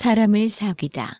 사람을 사귀다.